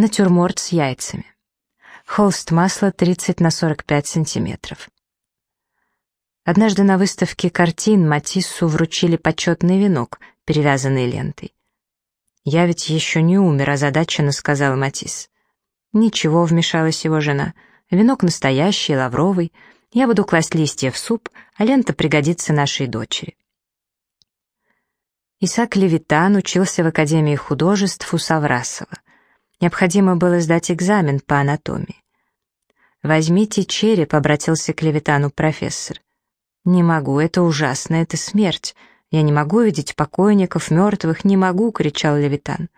Натюрморт с яйцами. Холст масла 30 на 45 сантиметров. Однажды на выставке картин Матиссу вручили почетный венок, перевязанный лентой. «Я ведь еще не умер», — озадаченно сказал Матисс. «Ничего», — вмешалась его жена. «Венок настоящий, лавровый. Я буду класть листья в суп, а лента пригодится нашей дочери». Исаак Левитан учился в Академии художеств у Саврасова. Необходимо было сдать экзамен по анатомии. «Возьмите череп», — обратился к Левитану профессор. «Не могу, это ужасно, это смерть. Я не могу видеть покойников, мертвых, не могу», — кричал Левитан.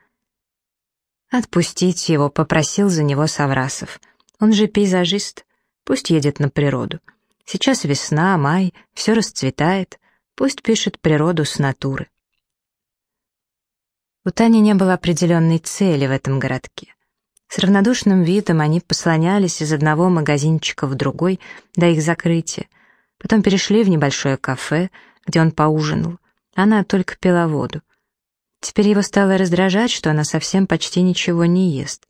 «Отпустите его», — попросил за него Саврасов. «Он же пейзажист. Пусть едет на природу. Сейчас весна, май, все расцветает. Пусть пишет природу с натуры». У Тани не было определенной цели в этом городке. С равнодушным видом они послонялись из одного магазинчика в другой до их закрытия, потом перешли в небольшое кафе, где он поужинал. Она только пила воду. Теперь его стало раздражать, что она совсем почти ничего не ест.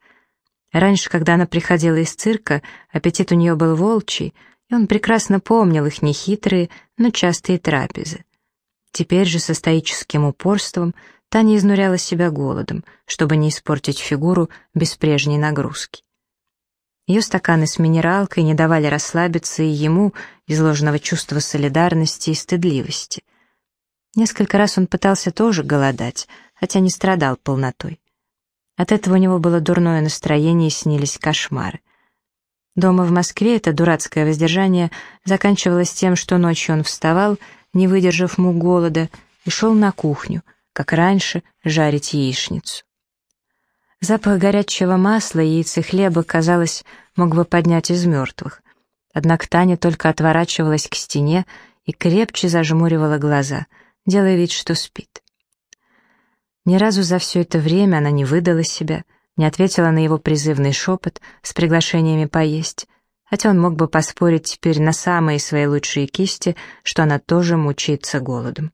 Раньше, когда она приходила из цирка, аппетит у нее был волчий, и он прекрасно помнил их нехитрые, но частые трапезы. Теперь же со стоическим упорством Таня изнуряла себя голодом, чтобы не испортить фигуру без прежней нагрузки. Ее стаканы с минералкой не давали расслабиться и ему, изложенного чувства солидарности и стыдливости. Несколько раз он пытался тоже голодать, хотя не страдал полнотой. От этого у него было дурное настроение и снились кошмары. Дома в Москве это дурацкое воздержание заканчивалось тем, что ночью он вставал, не выдержав мук голода, и шел на кухню — как раньше, жарить яичницу. Запах горячего масла, яиц и хлеба, казалось, мог бы поднять из мертвых. Однако Таня только отворачивалась к стене и крепче зажмуривала глаза, делая вид, что спит. Ни разу за все это время она не выдала себя, не ответила на его призывный шепот с приглашениями поесть, хотя он мог бы поспорить теперь на самые свои лучшие кисти, что она тоже мучается голодом.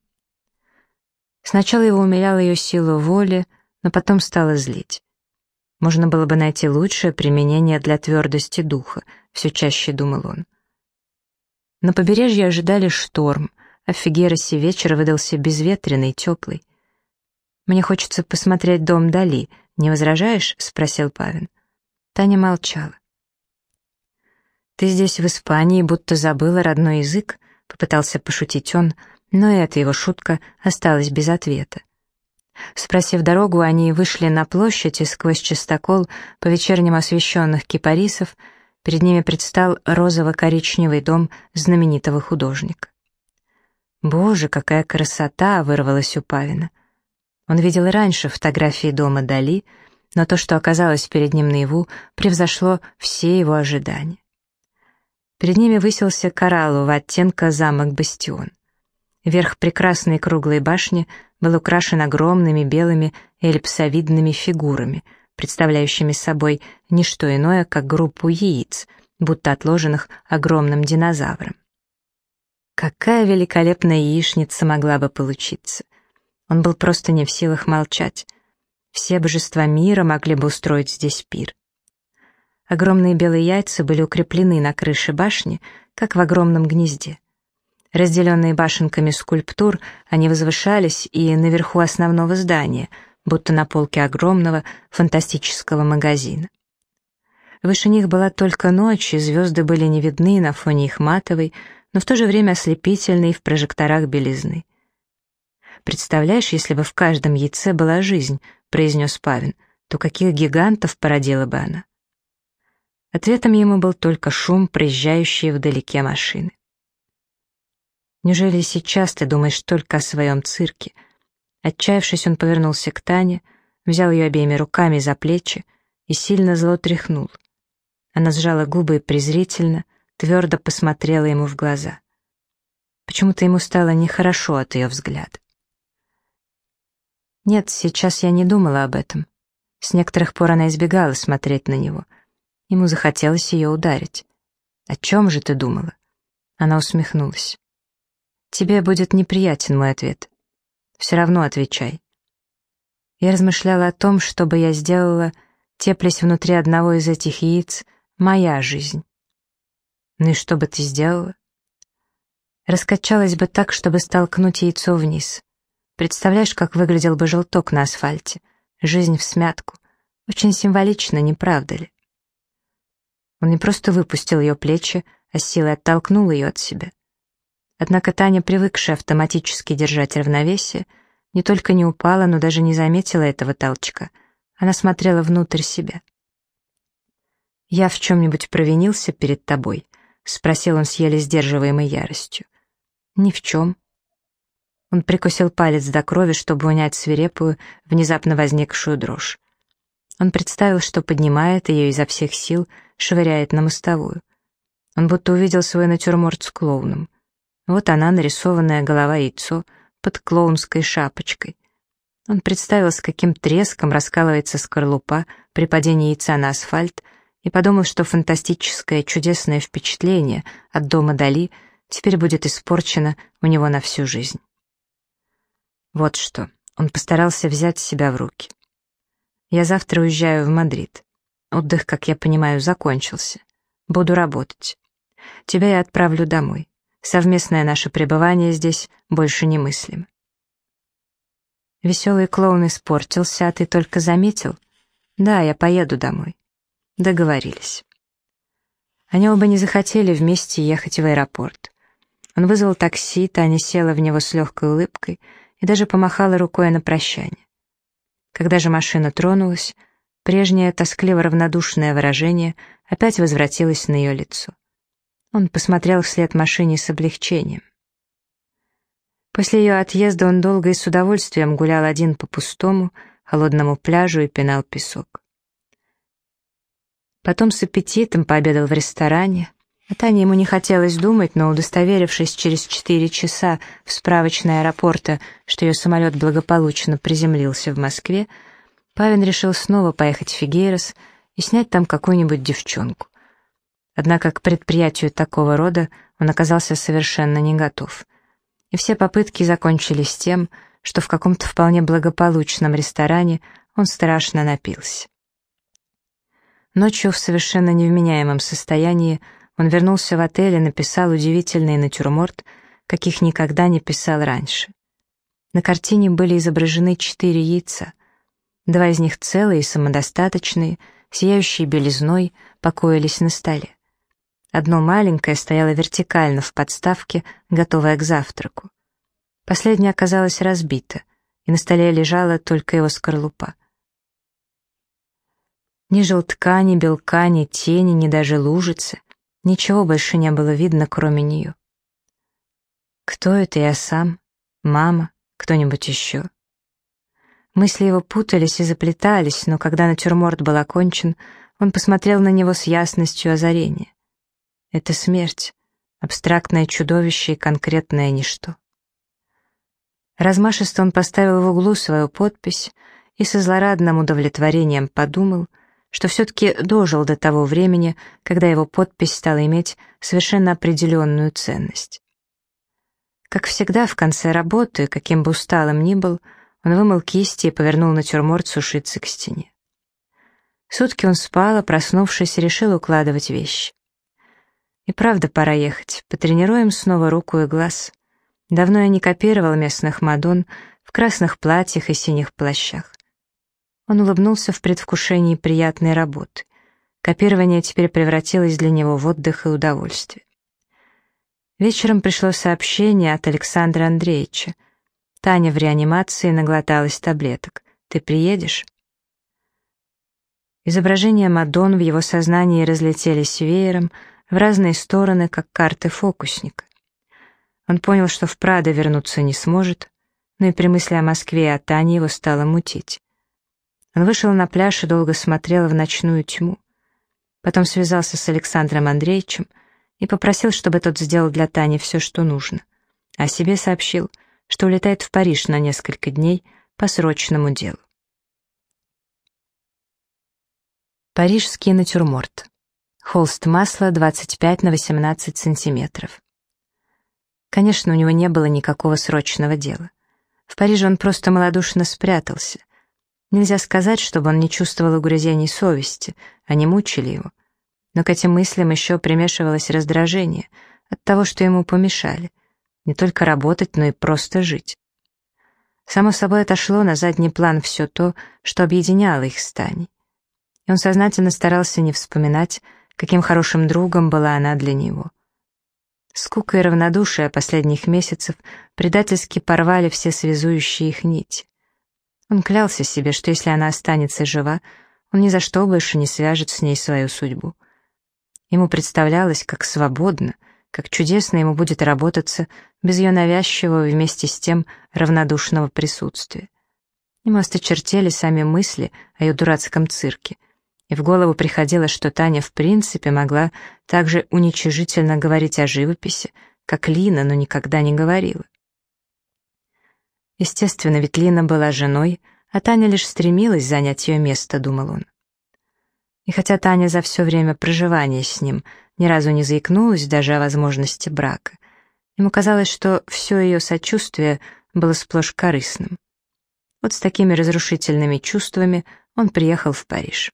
Сначала его умиляла ее сила воли, но потом стала злить. Можно было бы найти лучшее применение для твердости духа, все чаще думал он. На побережье ожидали шторм, а в Фигеросе вечер выдался безветренный, теплый. «Мне хочется посмотреть дом Дали, не возражаешь?» — спросил Павин. Таня молчала. «Ты здесь, в Испании, будто забыла родной язык?» — попытался пошутить он, — но эта его шутка осталась без ответа. Спросив дорогу, они вышли на площадь и сквозь чистокол по вечерним освещенных кипарисов перед ними предстал розово-коричневый дом знаменитого художника. «Боже, какая красота!» — вырвалась у Павина. Он видел раньше фотографии дома Дали, но то, что оказалось перед ним наяву, превзошло все его ожидания. Перед ними высился кораллового оттенка замок-бастион. Верх прекрасной круглой башни был украшен огромными белыми эллипсовидными фигурами, представляющими собой не что иное, как группу яиц, будто отложенных огромным динозавром. Какая великолепная яичница могла бы получиться! Он был просто не в силах молчать. Все божества мира могли бы устроить здесь пир. Огромные белые яйца были укреплены на крыше башни, как в огромном гнезде. Разделенные башенками скульптур, они возвышались и наверху основного здания, будто на полке огромного фантастического магазина. Выше них была только ночь, и звезды были не видны на фоне их матовой, но в то же время ослепительной в прожекторах белизны. «Представляешь, если бы в каждом яйце была жизнь», — произнес Павин, «то каких гигантов породила бы она?» Ответом ему был только шум проезжающей вдалеке машины. Неужели сейчас ты думаешь только о своем цирке?» Отчаявшись, он повернулся к Тане, взял ее обеими руками за плечи и сильно зло тряхнул. Она сжала губы и презрительно, твердо посмотрела ему в глаза. Почему-то ему стало нехорошо от ее взгляда. Нет, сейчас я не думала об этом. С некоторых пор она избегала смотреть на него. Ему захотелось ее ударить. «О чем же ты думала?» Она усмехнулась. Тебе будет неприятен мой ответ. Все равно отвечай. Я размышляла о том, что бы я сделала, теплясь внутри одного из этих яиц, моя жизнь. Ну и что бы ты сделала? Раскачалась бы так, чтобы столкнуть яйцо вниз. Представляешь, как выглядел бы желток на асфальте? Жизнь в смятку. Очень символично, не правда ли? Он не просто выпустил ее плечи, а силой оттолкнул ее от себя. Однако Таня, привыкшая автоматически держать равновесие, не только не упала, но даже не заметила этого толчка. Она смотрела внутрь себя. «Я в чем-нибудь провинился перед тобой?» — спросил он с еле сдерживаемой яростью. «Ни в чем». Он прикусил палец до крови, чтобы унять свирепую, внезапно возникшую дрожь. Он представил, что поднимает ее изо всех сил, швыряет на мостовую. Он будто увидел свой натюрморт с клоуном. Вот она, нарисованная голова-яйцо, под клоунской шапочкой. Он представил, с каким треском раскалывается скорлупа при падении яйца на асфальт, и подумал, что фантастическое чудесное впечатление от дома Дали — теперь будет испорчена у него на всю жизнь. Вот что, он постарался взять себя в руки. Я завтра уезжаю в Мадрид. Отдых, как я понимаю, закончился. Буду работать. Тебя я отправлю домой. Совместное наше пребывание здесь больше немыслимо. Веселый клоун испортился, а ты только заметил? Да, я поеду домой. Договорились. Они оба не захотели вместе ехать в аэропорт. Он вызвал такси, Таня села в него с легкой улыбкой и даже помахала рукой на прощание. Когда же машина тронулась, прежнее тоскливо-равнодушное выражение опять возвратилось на ее лицо. Он посмотрел вслед машине с облегчением. После ее отъезда он долго и с удовольствием гулял один по пустому, холодному пляжу и пинал песок. Потом с аппетитом пообедал в ресторане, а Тане ему не хотелось думать, но удостоверившись через четыре часа в справочной аэропорта, что ее самолет благополучно приземлился в Москве, Павин решил снова поехать в Фигейрос и снять там какую-нибудь девчонку. Однако к предприятию такого рода он оказался совершенно не готов. И все попытки закончились тем, что в каком-то вполне благополучном ресторане он страшно напился. Ночью в совершенно невменяемом состоянии он вернулся в отель и написал удивительный натюрморт, каких никогда не писал раньше. На картине были изображены четыре яйца. Два из них целые и самодостаточные, сияющие белизной, покоились на столе. Одно маленькое стояло вертикально в подставке, готовое к завтраку. Последнее оказалось разбито, и на столе лежала только его скорлупа. Ни желтка, ни белка, ни тени, ни даже лужицы. Ничего больше не было видно, кроме нее. Кто это я сам? Мама? Кто-нибудь еще? Мысли его путались и заплетались, но когда натюрморт был окончен, он посмотрел на него с ясностью озарения. Это смерть, абстрактное чудовище и конкретное ничто. Размашисто он поставил в углу свою подпись и со злорадным удовлетворением подумал — что все-таки дожил до того времени, когда его подпись стала иметь совершенно определенную ценность. Как всегда, в конце работы, каким бы усталым ни был, он вымыл кисти и повернул натюрморт сушиться к стене. Сутки он спал, а проснувшись, решил укладывать вещи. И правда, пора ехать. Потренируем снова руку и глаз. Давно я не копировал местных мадон в красных платьях и синих плащах. Он улыбнулся в предвкушении приятной работы. Копирование теперь превратилось для него в отдых и удовольствие. Вечером пришло сообщение от Александра Андреевича. Таня в реанимации наглоталась таблеток. Ты приедешь? Изображения Мадон в его сознании разлетелись веером в разные стороны, как карты фокусника. Он понял, что в Прадо вернуться не сможет, но и при мысли о Москве и о Тане его стало мутить. Он вышел на пляж и долго смотрел в ночную тьму. Потом связался с Александром Андреевичем и попросил, чтобы тот сделал для Тани все, что нужно. А себе сообщил, что улетает в Париж на несколько дней по срочному делу. Парижский натюрморт. Холст масла 25 на 18 сантиметров. Конечно, у него не было никакого срочного дела. В Париже он просто малодушно спрятался — Нельзя сказать, чтобы он не чувствовал угрызений совести, они мучили его. Но к этим мыслям еще примешивалось раздражение от того, что ему помешали. Не только работать, но и просто жить. Само собой отошло на задний план все то, что объединяло их с Таней. И он сознательно старался не вспоминать, каким хорошим другом была она для него. Скука и равнодушие последних месяцев предательски порвали все связующие их нити. Он клялся себе, что если она останется жива, он ни за что больше не свяжет с ней свою судьбу. Ему представлялось, как свободно, как чудесно ему будет работаться без ее навязчивого вместе с тем равнодушного присутствия. Ему осточертели сами мысли о ее дурацком цирке, и в голову приходило, что Таня в принципе могла так же уничижительно говорить о живописи, как Лина, но никогда не говорила. Естественно, ведь Лина была женой, а Таня лишь стремилась занять ее место, думал он. И хотя Таня за все время проживания с ним ни разу не заикнулась даже о возможности брака, ему казалось, что все ее сочувствие было сплошь корыстным. Вот с такими разрушительными чувствами он приехал в Париж.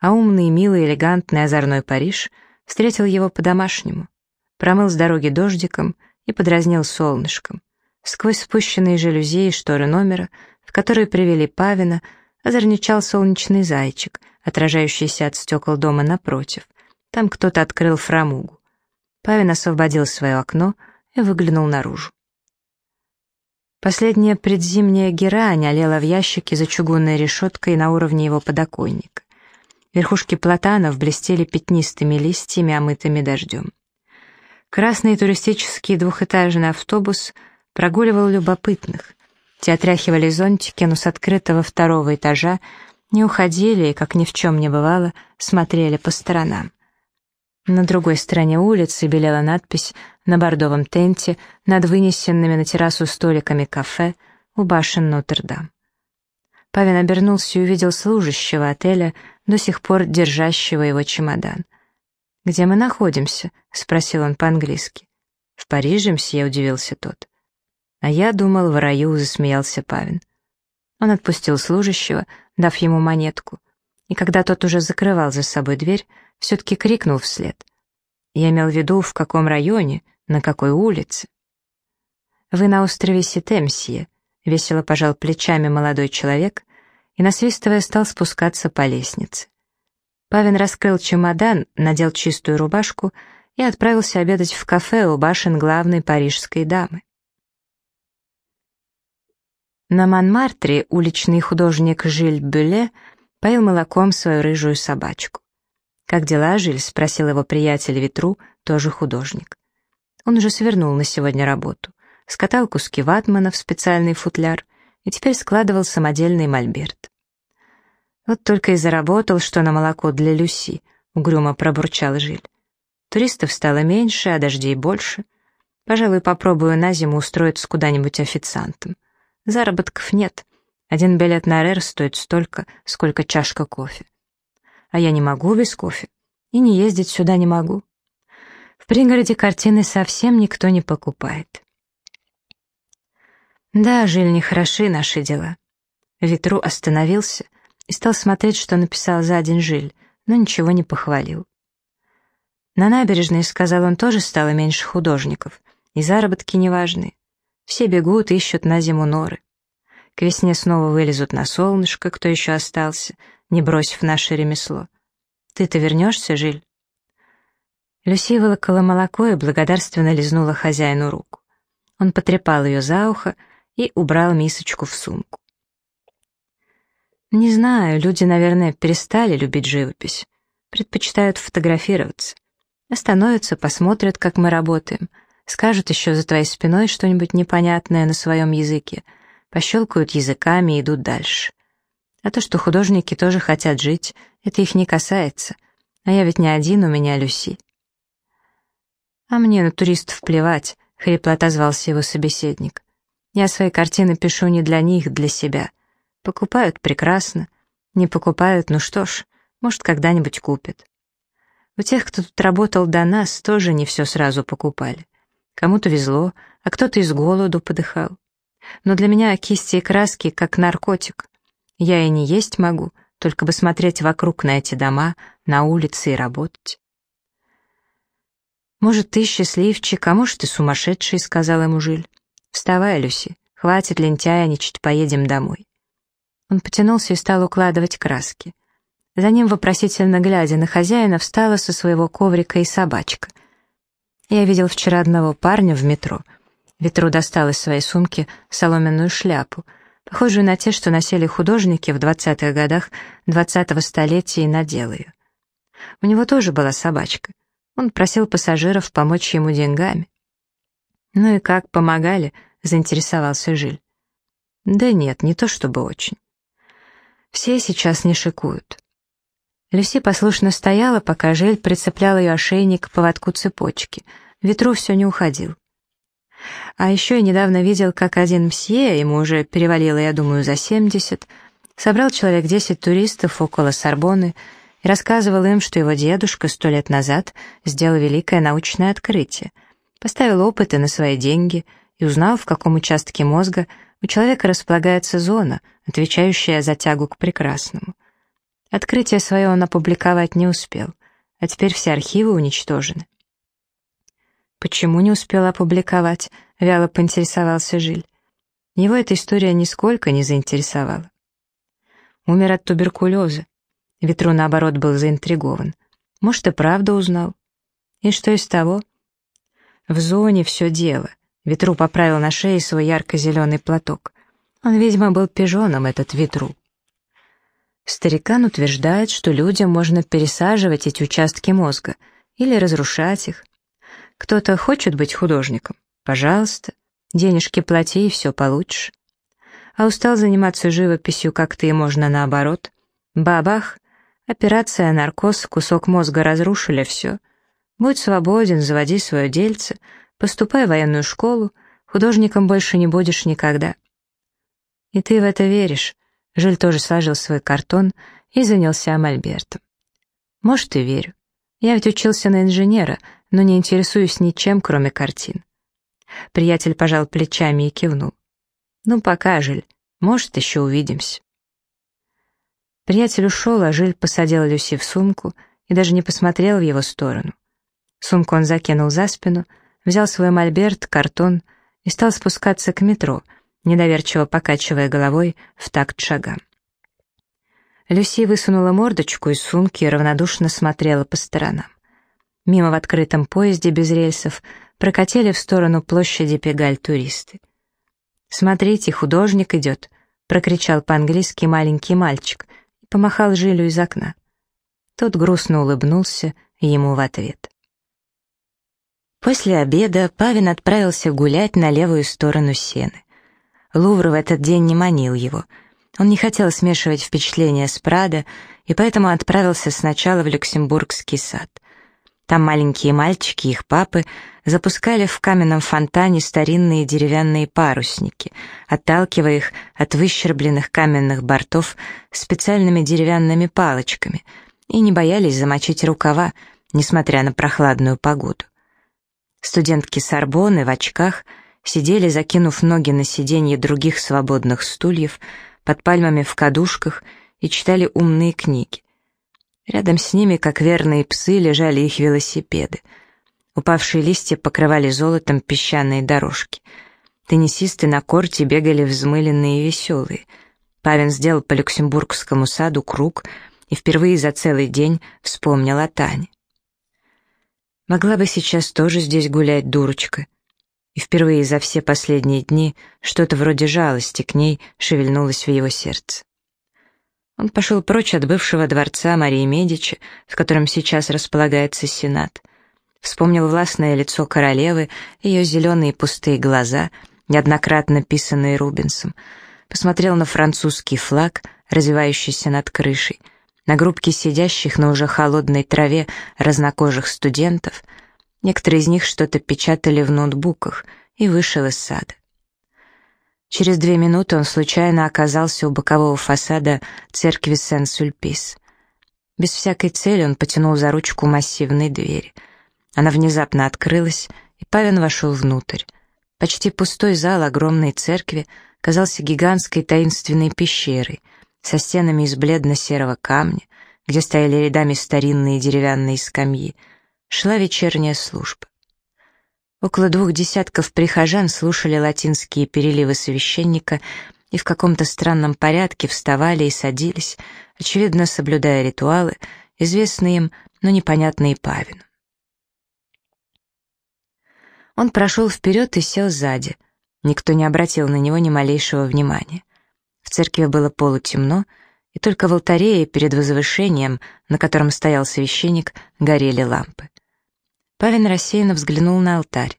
А умный, милый, элегантный, озорной Париж встретил его по-домашнему, промыл с дороги дождиком и подразнил солнышком. Сквозь спущенные жалюзи и шторы номера, в которые привели Павина, озорничал солнечный зайчик, отражающийся от стекол дома напротив. Там кто-то открыл фрамугу. Павин освободил свое окно и выглянул наружу. Последняя предзимняя герань олела в ящике за чугунной решеткой на уровне его подоконника. Верхушки платанов блестели пятнистыми листьями, омытыми дождем. Красный туристический двухэтажный автобус прогуливал любопытных. Те отряхивали зонтики, но с открытого второго этажа не уходили и, как ни в чем не бывало, смотрели по сторонам. На другой стороне улицы белела надпись на бордовом тенте над вынесенными на террасу столиками кафе у башен Нотр-Дам. Павин обернулся и увидел служащего отеля, до сих пор держащего его чемодан. «Где мы находимся?» — спросил он по-английски. «В Париже, мсье», — удивился тот. «А я думал, в раю», — засмеялся Павин. Он отпустил служащего, дав ему монетку, и когда тот уже закрывал за собой дверь, все-таки крикнул вслед. Я имел в виду, в каком районе, на какой улице. «Вы на острове Ситемсье», — весело пожал плечами молодой человек и, насвистывая, стал спускаться по лестнице. Павин раскрыл чемодан, надел чистую рубашку и отправился обедать в кафе у башен главной парижской дамы. На Монмартре уличный художник Жиль Бюле поил молоком свою рыжую собачку. «Как дела, Жиль?» — спросил его приятель Ветру, тоже художник. Он уже свернул на сегодня работу, скатал куски ватмана в специальный футляр и теперь складывал самодельный мольберт. «Вот только и заработал, что на молоко для Люси», — угрюмо пробурчал Жиль. «Туристов стало меньше, а дождей больше. Пожалуй, попробую на зиму устроиться куда-нибудь официантом». Заработков нет. Один билет на РР стоит столько, сколько чашка кофе. А я не могу без кофе. И не ездить сюда не могу. В пригороде картины совсем никто не покупает. Да, Жиль, нехороши наши дела. Ветру остановился и стал смотреть, что написал за день Жиль, но ничего не похвалил. На набережной, сказал он, тоже стало меньше художников, и заработки неважные. Все бегут, ищут на зиму норы. К весне снова вылезут на солнышко, кто еще остался, не бросив наше ремесло. Ты-то вернешься, Жиль?» Люси вылокала молоко и благодарственно лизнула хозяину руку. Он потрепал ее за ухо и убрал мисочку в сумку. «Не знаю, люди, наверное, перестали любить живопись. Предпочитают фотографироваться. Остановятся, посмотрят, как мы работаем — скажут еще за твоей спиной что-нибудь непонятное на своем языке, пощелкают языками и идут дальше. А то, что художники тоже хотят жить, это их не касается. А я ведь не один, у меня Люси. А мне на туристов плевать, хрипло отозвался его собеседник. Я свои картины пишу не для них, для себя. Покупают прекрасно. Не покупают, ну что ж, может, когда-нибудь купят. У тех, кто тут работал до нас, тоже не все сразу покупали. Кому-то везло, а кто-то из голоду подыхал. Но для меня кисти и краски как наркотик. Я и не есть могу, только бы смотреть вокруг на эти дома, на улицы и работать. «Может, ты счастливчик, а может, ты сумасшедший», — сказал ему Жиль. «Вставай, Люси, хватит лентяйничать, поедем домой». Он потянулся и стал укладывать краски. За ним, вопросительно глядя на хозяина, встала со своего коврика и собачка. Я видел вчера одного парня в метро. Ветру достал из своей сумки соломенную шляпу, похожую на те, что носили художники в 20-х годах 20-го столетия, и надел ее. У него тоже была собачка. Он просил пассажиров помочь ему деньгами. «Ну и как, помогали?» — заинтересовался Жиль. «Да нет, не то чтобы очень. Все сейчас не шикуют». Люси послушно стояла, пока Жиль прицеплял ее ошейник к поводку цепочки. Ветру все не уходил. А еще я недавно видел, как один мсье, ему уже перевалило, я думаю, за семьдесят, собрал человек десять туристов около Сорбоны и рассказывал им, что его дедушка сто лет назад сделал великое научное открытие, поставил опыты на свои деньги и узнал, в каком участке мозга у человека располагается зона, отвечающая за тягу к прекрасному. Открытие свое он опубликовать не успел, а теперь все архивы уничтожены. «Почему не успел опубликовать?» — вяло поинтересовался Жиль. Его эта история нисколько не заинтересовала. Умер от туберкулеза. Ветру, наоборот, был заинтригован. Может, и правда узнал. И что из того? В зоне все дело. Ветру поправил на шее свой ярко-зеленый платок. Он, видимо, был пижоном, этот ветру. Старикан утверждает, что людям можно пересаживать эти участки мозга или разрушать их. Кто-то хочет быть художником? Пожалуйста. Денежки плати, и все получишь. А устал заниматься живописью, как ты, можно наоборот. Бабах, Операция «Наркоз», кусок мозга разрушили, все. Будь свободен, заводи свое дельце, поступай в военную школу, художником больше не будешь никогда. И ты в это веришь. Жиль тоже сложил свой картон и занялся мольбертом. Может, и верю. Я ведь учился на инженера, но не интересуюсь ничем, кроме картин. Приятель пожал плечами и кивнул. Ну, пока, Жиль, может, еще увидимся. Приятель ушел, а Жиль посадил Люси в сумку и даже не посмотрел в его сторону. Сумку он закинул за спину, взял свой мольберт, картон и стал спускаться к метро, недоверчиво покачивая головой в такт шагам. Люси высунула мордочку из сумки и равнодушно смотрела по сторонам. Мимо в открытом поезде без рельсов прокатили в сторону площади Пегаль туристы. «Смотрите, художник идет!» — прокричал по-английски маленький мальчик — помахал Жилю из окна. Тот грустно улыбнулся ему в ответ. После обеда Павин отправился гулять на левую сторону сены. Лувр в этот день не манил его. Он не хотел смешивать впечатления с Прадо, и поэтому отправился сначала в Люксембургский сад — там маленькие мальчики их папы запускали в каменном фонтане старинные деревянные парусники, отталкивая их от выщербленных каменных бортов специальными деревянными палочками, и не боялись замочить рукава, несмотря на прохладную погоду. Студентки Сорбоны в очках сидели, закинув ноги на сиденье других свободных стульев, под пальмами в кадушках и читали умные книги. Рядом с ними, как верные псы, лежали их велосипеды. Упавшие листья покрывали золотом песчаные дорожки. Теннисисты на корте бегали взмыленные и веселые. Павин сделал по Люксембургскому саду круг и впервые за целый день вспомнил о Тане. Могла бы сейчас тоже здесь гулять дурочка. И впервые за все последние дни что-то вроде жалости к ней шевельнулось в его сердце. Он пошел прочь от бывшего дворца Марии Медичи, в котором сейчас располагается Сенат. Вспомнил властное лицо королевы, ее зеленые пустые глаза, неоднократно писанные Рубенсом. Посмотрел на французский флаг, развивающийся над крышей, на группки сидящих на уже холодной траве разнокожих студентов. Некоторые из них что-то печатали в ноутбуках и вышел из сада. Через две минуты он случайно оказался у бокового фасада церкви Сен-Сульпис. Без всякой цели он потянул за ручку массивной двери. Она внезапно открылась, и Павин вошел внутрь. Почти пустой зал огромной церкви казался гигантской таинственной пещерой, со стенами из бледно-серого камня, где стояли рядами старинные деревянные скамьи, шла вечерняя служба. Около двух десятков прихожан слушали латинские переливы священника и в каком-то странном порядке вставали и садились, очевидно соблюдая ритуалы, известные им, но непонятные Павину. Он прошел вперед и сел сзади. Никто не обратил на него ни малейшего внимания. В церкви было полутемно, и только в алтаре перед возвышением, на котором стоял священник, горели лампы. Павин рассеянно взглянул на алтарь.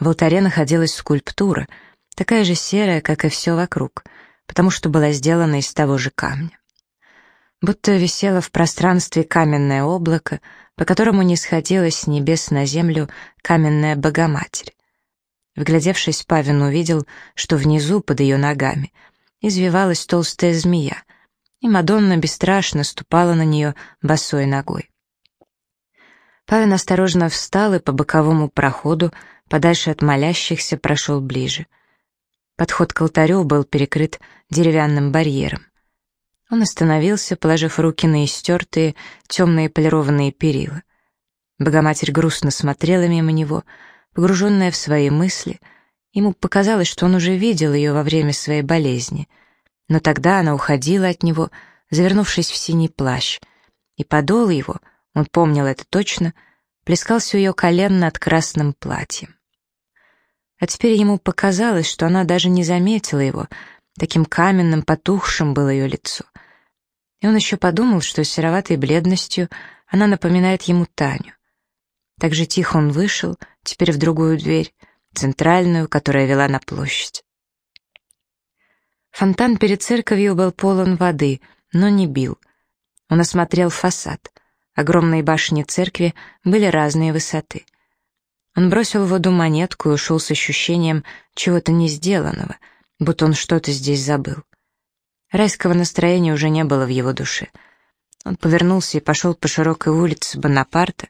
В алтаре находилась скульптура, такая же серая, как и все вокруг, потому что была сделана из того же камня. Будто висело в пространстве каменное облако, по которому не сходилась с небес на землю каменная Богоматерь. Вглядевшись, Павин увидел, что внизу, под ее ногами, извивалась толстая змея, и Мадонна бесстрашно ступала на нее босой ногой. Павин осторожно встал и по боковому проходу, подальше от молящихся, прошел ближе. Подход к алтарю был перекрыт деревянным барьером. Он остановился, положив руки на истертые, темные полированные перила. Богоматерь грустно смотрела мимо него, погруженная в свои мысли. Ему показалось, что он уже видел ее во время своей болезни. Но тогда она уходила от него, завернувшись в синий плащ, и подол его, он помнил это точно, плескался у ее колен над красным платьем. А теперь ему показалось, что она даже не заметила его, таким каменным, потухшим было ее лицо. И он еще подумал, что сероватой бледностью она напоминает ему Таню. Так же тихо он вышел, теперь в другую дверь, центральную, которая вела на площадь. Фонтан перед церковью был полон воды, но не бил. Он осмотрел фасад. Огромные башни церкви были разной высоты. Он бросил в воду монетку и ушел с ощущением чего-то не сделанного, будто он что-то здесь забыл. Райского настроения уже не было в его душе. Он повернулся и пошел по широкой улице Бонапарта,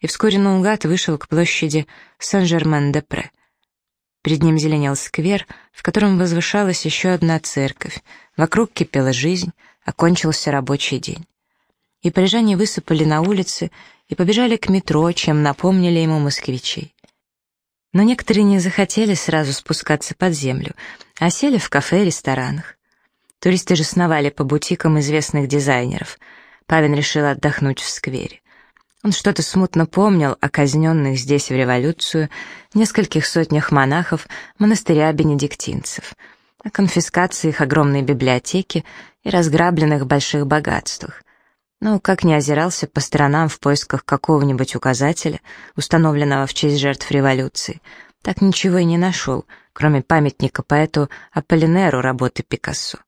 и вскоре наугад вышел к площади Сен-Жермен-де-Пре. Перед ним зеленел сквер, в котором возвышалась еще одна церковь, вокруг кипела жизнь, окончился рабочий день и парижане высыпали на улицы и побежали к метро, чем напомнили ему москвичей. Но некоторые не захотели сразу спускаться под землю, а сели в кафе и ресторанах. Туристы же сновали по бутикам известных дизайнеров. Павин решил отдохнуть в сквере. Он что-то смутно помнил о казненных здесь в революцию нескольких сотнях монахов монастыря бенедиктинцев, о конфискации их огромной библиотеки и разграбленных больших богатствах — но как ни озирался по сторонам в поисках какого-нибудь указателя, установленного в честь жертв революции, так ничего и не нашел, кроме памятника поэту Аполлинеру работы Пикассо.